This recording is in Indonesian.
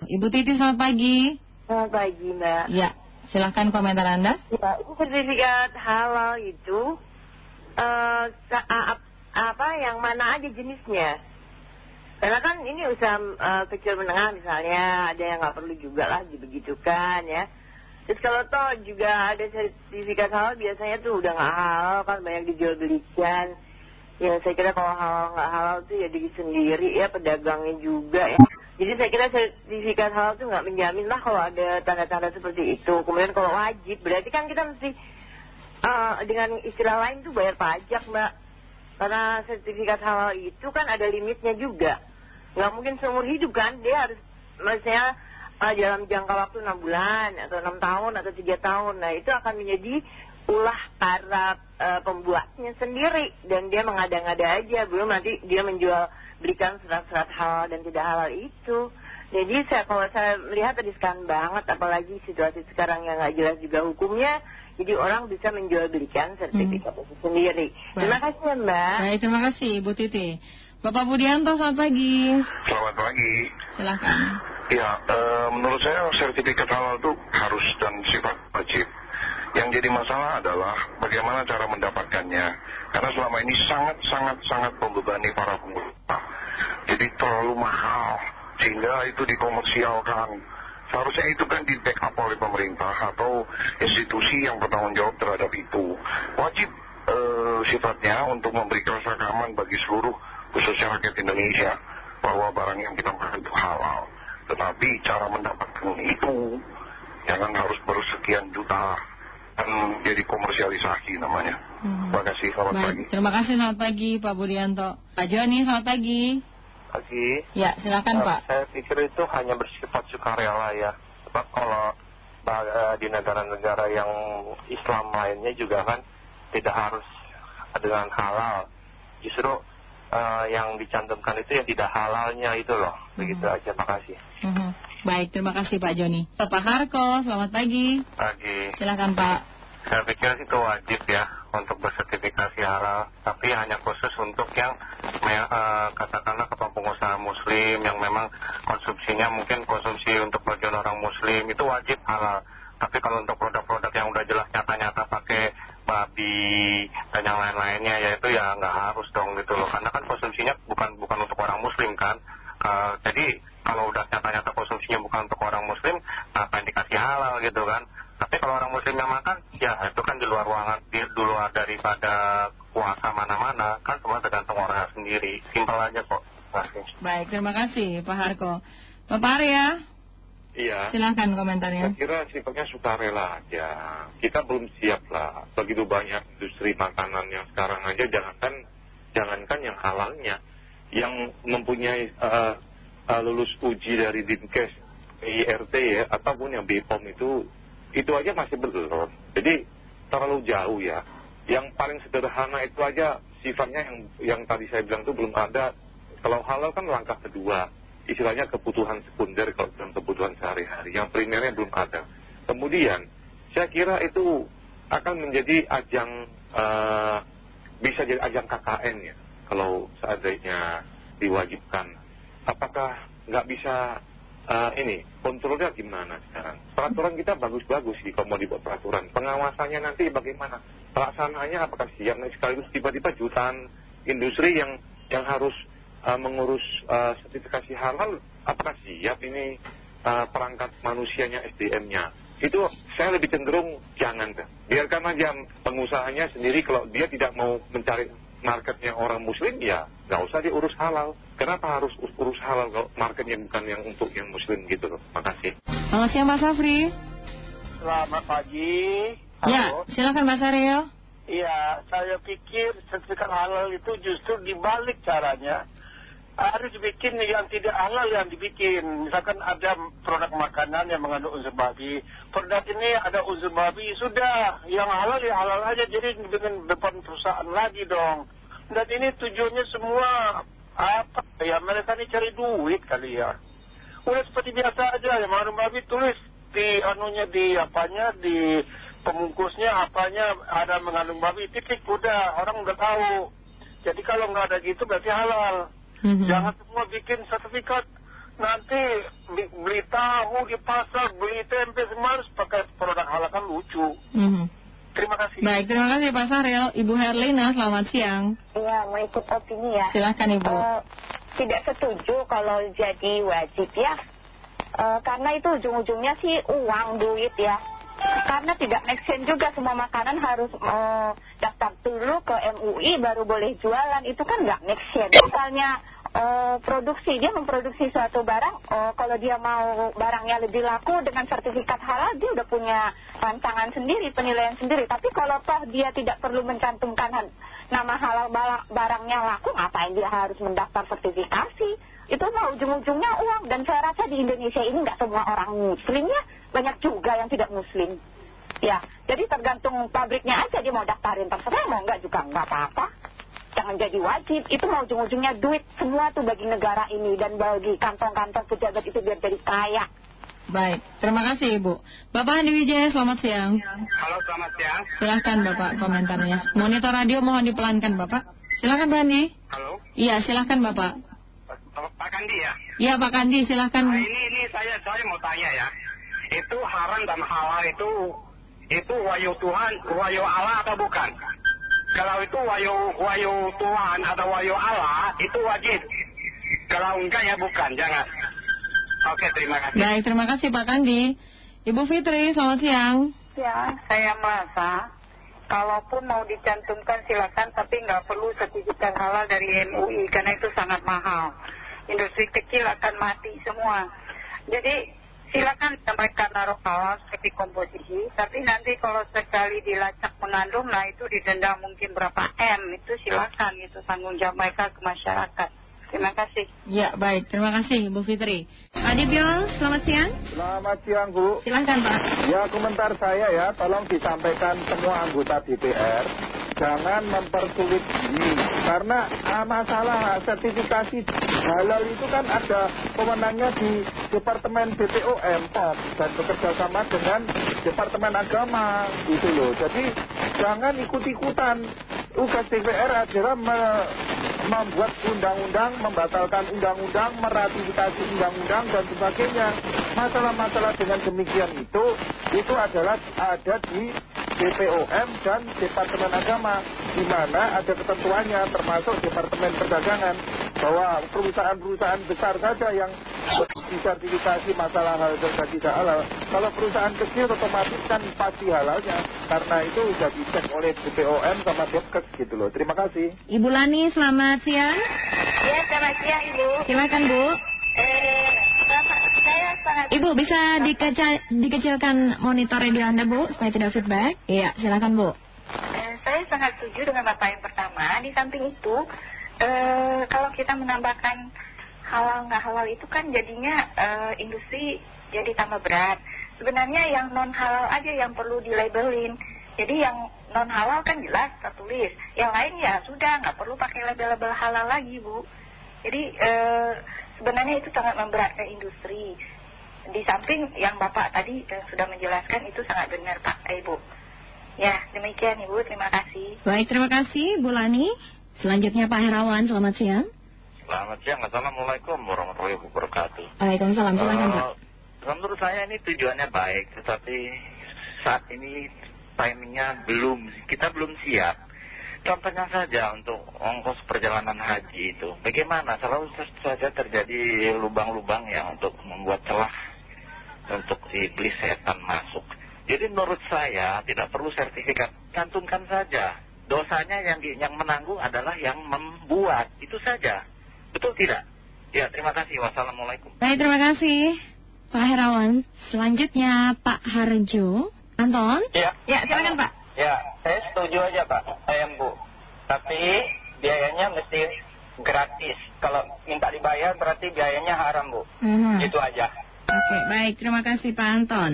Ibu Titi selamat pagi. Selamat pagi Mbak. Ya, silahkan komentar Anda. Ya, sertifikat halal itu eh apa yang mana aja jenisnya? Karena kan ini usaha eh, kecil menengah misalnya ada yang nggak perlu juga lah dibegitukan ya. Terus kalau toh juga ada sertifikat halal biasanya tuh udah nggak halal kan banyak dijual belikan. Ya saya kira kalau halal nggak halal tuh ya diri sendiri ya pedagangnya juga ya. Jadi saya kira sertifikat halal tuh nggak menjamin lah kalau ada tanda-tanda seperti itu. Kemudian kalau wajib berarti kan kita mesti uh, dengan istilah lain tuh bayar pajak mbak. Karena sertifikat halal itu kan ada limitnya juga. Nggak mungkin seumur hidup kan dia harus maksudnya uh, dalam jangka waktu 6 bulan atau 6 tahun atau 3 tahun. Nah itu akan menjadi ulah para uh, pembuatnya sendiri dan dia mengada-ngada aja belum nanti dia menjual berikan surat-surat halal dan tidak halal itu. Jadi saya kalau saya melihat riskan banget apalagi situasi sekarang yang nggak jelas juga hukumnya jadi orang bisa menjual belikan sertifikat itu sendiri. Terima kasih ya mbak. Baik terima kasih Ibu Titi. Bapak Budianto selamat pagi. Selamat pagi. Silahkan ya uh, menurut saya sertifikat halal itu harus dan sifat wajib. Yang jadi masalah adalah bagaimana cara mendapatkannya. Karena selama ini sangat-sangat-sangat membebani para pengusaha. Jadi terlalu mahal sehingga itu dikomersialkan. Seharusnya itu kan di backup oleh pemerintah atau institusi yang bertanggung jawab terhadap itu. Wajib eh, sifatnya untuk memberi rasa aman bagi seluruh khususnya rakyat Indonesia bahwa barang yang kita makan itu halal. Tetapi cara mendapatkan itu jangan harus bersekian juta akan jadi komersialisasi namanya. Hmm. Terima kasih, selamat Baik. pagi. Terima kasih, selamat pagi Pak Budianto. Pak Joni, selamat pagi. Pagi. Ya, silakan uh, Pak. Saya pikir itu hanya bersifat sukarela ya. Sebab kalau uh, di negara-negara yang Islam lainnya juga kan tidak harus dengan halal. Justru uh, yang dicantumkan itu yang tidak halalnya itu loh. Begitu -hmm. aja, makasih. -hmm. Baik, terima kasih Pak Joni. Pak Harko, selamat pagi. Pagi. Silakan Pak. Saya pikir itu wajib ya untuk bersertifikasi halal, tapi hanya khusus untuk yang uh, katakanlah kelompok pengusaha muslim yang memang konsumsinya mungkin konsumsi untuk bagian orang muslim itu wajib halal. Tapi kalau untuk produk-produk yang udah jelas nyata-nyata pakai babi dan yang lain-lainnya ya itu ya nggak harus dong gitu loh. Karena kan konsumsinya bukan bukan untuk orang muslim kan. Uh, jadi kalau udah nyata-nyata konsumsinya bukan untuk orang muslim, apa yang dikasih halal gitu kan. Tapi kalau orang muslim yang makan, ya itu kan di luar ruangan, daripada kuasa mana-mana, kan semua tergantung orang sendiri. Simpel aja kok. Terima Baik, terima kasih Pak Harko. Bapak Arya? Iya. Silahkan komentarnya. Saya kira sifatnya sukarela aja. Kita belum siap lah. Begitu banyak industri makanan yang sekarang aja, jangankan, jangankan yang halalnya. Yang mempunyai uh, uh, lulus uji dari Dinkes, IRT ya, ataupun yang BPOM itu, itu aja masih belum. Jadi terlalu jauh ya. Yang paling sederhana itu aja sifatnya yang, yang tadi saya bilang itu belum ada. Kalau halal kan langkah kedua. Istilahnya kebutuhan sekunder kalau dalam kebutuhan sehari-hari. Yang primernya belum ada. Kemudian, saya kira itu akan menjadi ajang, uh, bisa jadi ajang KKN ya. Kalau seandainya diwajibkan apakah nggak bisa uh, ini kontrolnya gimana sekarang? Peraturan kita bagus-bagus sih kalau mau dibuat peraturan. Pengawasannya nanti bagaimana? Pelaksanaannya apakah siap? Nah, sekaligus tiba-tiba jutaan industri yang yang harus uh, mengurus uh, sertifikasi halal, apakah siap ini uh, perangkat manusianya SDM-nya? Itu saya lebih cenderung jangan deh. Biarkan aja pengusahanya sendiri kalau dia tidak mau mencari marketnya orang muslim ya nggak usah diurus halal. Kenapa harus urus halal kalau marketnya bukan yang untuk yang muslim gitu loh. Makasih. Selamat siang Mas Afri. Selamat pagi. Ya, silakan Mas Aryo. Iya, saya pikir sertifikat halal itu justru dibalik caranya. Harus dibikin yang tidak halal yang dibikin. Misalkan ada produk makanan yang mengandung unsur babi. Produk ini ada unsur babi, sudah. Yang halal ya halal aja. Jadi dengan depan perusahaan lagi dong. Dan ini tujuannya semua apa ya mereka ini cari duit kali ya. Udah seperti biasa aja ya mengandung babi tulis di anunya di apanya di pemungkusnya apanya ada mengandung babi titik udah orang udah tahu. Jadi kalau nggak ada gitu berarti halal. -hmm. Jangan semua bikin sertifikat nanti beli tahu di pasar, beli tempe semua harus pakai produk halal kan lucu. Mhm. Terima kasih. Baik, terima kasih Pak Sahril. Ibu Herlina, selamat siang. Iya, mau ikut opini ya. Silahkan Ibu. Eh, tidak setuju kalau jadi wajib ya. Eh, karena itu ujung-ujungnya sih uang, duit ya. Karena tidak make sense juga semua makanan harus eh, daftar dulu ke MUI baru boleh jualan. Itu kan nggak make sense. Misalnya eh, produksi, dia memproduksi suatu barang, eh, kalau dia mau barangnya lebih laku dengan sertifikat halal, dia udah punya rancangan sendiri, penilaian sendiri. Tapi kalau toh dia tidak perlu mencantumkan nama halal barangnya laku, ngapain dia harus mendaftar sertifikasi? Itu mah ujung-ujungnya uang. Dan saya rasa di Indonesia ini nggak semua orang muslim ya, banyak juga yang tidak muslim. Ya, jadi tergantung pabriknya aja dia mau daftarin terserah, mau nggak juga nggak apa-apa. Jangan jadi wajib, itu mau ujung-ujungnya duit semua tuh bagi negara ini dan bagi kantong-kantong pejabat itu biar jadi kaya. Baik, terima kasih Ibu. Bapak Andi Wijaya, selamat siang. Halo, selamat siang. Silahkan Bapak komentarnya. Monitor radio mohon dipelankan Bapak. Silahkan Pak Andi. Halo, Iya, silahkan Bapak. Pak Kandi ya? Iya Pak Andi, silahkan. Nah, ini ini saya saya mau tanya ya. Itu haram dan halal itu itu wayu Tuhan, wayu Allah atau bukan? Kalau itu wayu wayu Tuhan atau wayu Allah itu wajib. Kalau enggak ya bukan, jangan. Oke, terima kasih. Baik, terima kasih Pak Kandi. Ibu Fitri, selamat siang. Ya, saya merasa kalaupun mau dicantumkan silakan tapi nggak perlu sertifikat halal dari MUI karena itu sangat mahal. Industri kecil akan mati semua. Jadi silakan mereka naruh halal seperti komposisi, tapi nanti kalau sekali dilacak mengandung, nah itu didenda mungkin berapa M, itu silakan itu tanggung jawab mereka ke masyarakat. Terima kasih. Ya, baik. Terima kasih Ibu Fitri. Pak Dibyo, selamat siang. Selamat siang Bu. Silahkan Pak. Ya komentar saya ya, tolong disampaikan semua anggota DPR jangan mempersulit ini karena ah, masalah sertifikasi halal itu kan ada pemenangnya di Departemen BPOM POM dan bekerja sama dengan Departemen Agama gitu loh. Jadi jangan ikut-ikutan. Tugas DPR adalah me- membuat undang-undang, membatalkan undang-undang, meratifikasi undang-undang dan sebagainya. Masalah-masalah dengan demikian itu, itu adalah ada di BPOM dan Departemen Agama, di mana ada ketentuannya termasuk Departemen Perdagangan bahwa perusahaan-perusahaan besar saja yang disertifikasi masalah hal dan tidak halal. Kalau perusahaan kecil otomatis kan pasti halalnya, karena itu sudah dicek oleh BPOM sama Depkes gitu loh. Terima kasih. Ibu Lani, selamat siang. Ya, selamat siang Ibu. Silakan Bu. Eh, sangat... Ibu bisa dikeca- dikecilkan monitor radio Anda Bu, supaya tidak feedback. Iya, silakan Bu. Eh, saya sangat setuju dengan Bapak yang pertama. Di samping itu, eh, kalau kita menambahkan halal nggak halal itu kan jadinya eh, industri jadi tambah berat. Sebenarnya yang non halal aja yang perlu dilabelin. Jadi yang non halal kan jelas tertulis. Yang lain ya sudah nggak perlu pakai label-label halal lagi bu. Jadi eh, sebenarnya itu sangat memberatkan industri. Di samping yang Bapak tadi eh, sudah menjelaskan itu sangat benar Pak eh, Ibu. Ya, demikian Ibu. Terima kasih. Baik, terima kasih Bu Lani. Selanjutnya Pak Herawan, selamat siang. Selamat siang, Assalamualaikum warahmatullahi wabarakatuh. Waalaikumsalam, silakan Pak. Eh, menurut saya ini tujuannya baik, tetapi saat ini timingnya belum, kita belum siap. Contohnya saja untuk ongkos perjalanan haji itu, bagaimana selalu saja terjadi lubang-lubang ya untuk membuat celah untuk iblis setan masuk. Jadi menurut saya tidak perlu sertifikat, cantumkan saja. Dosanya yang yang menanggung adalah yang membuat, itu saja. Betul tidak? Ya, terima kasih. Wassalamualaikum. Baik, terima kasih Pak Herawan. Selanjutnya Pak Harjo. Anton? Ya. Ya, silakan Pak. Ya, saya setuju aja Pak, saya Bu. Tapi biayanya mesti gratis. Kalau minta dibayar berarti biayanya haram Bu. Mhm. Itu aja. Oke, baik. Terima kasih Pak Anton.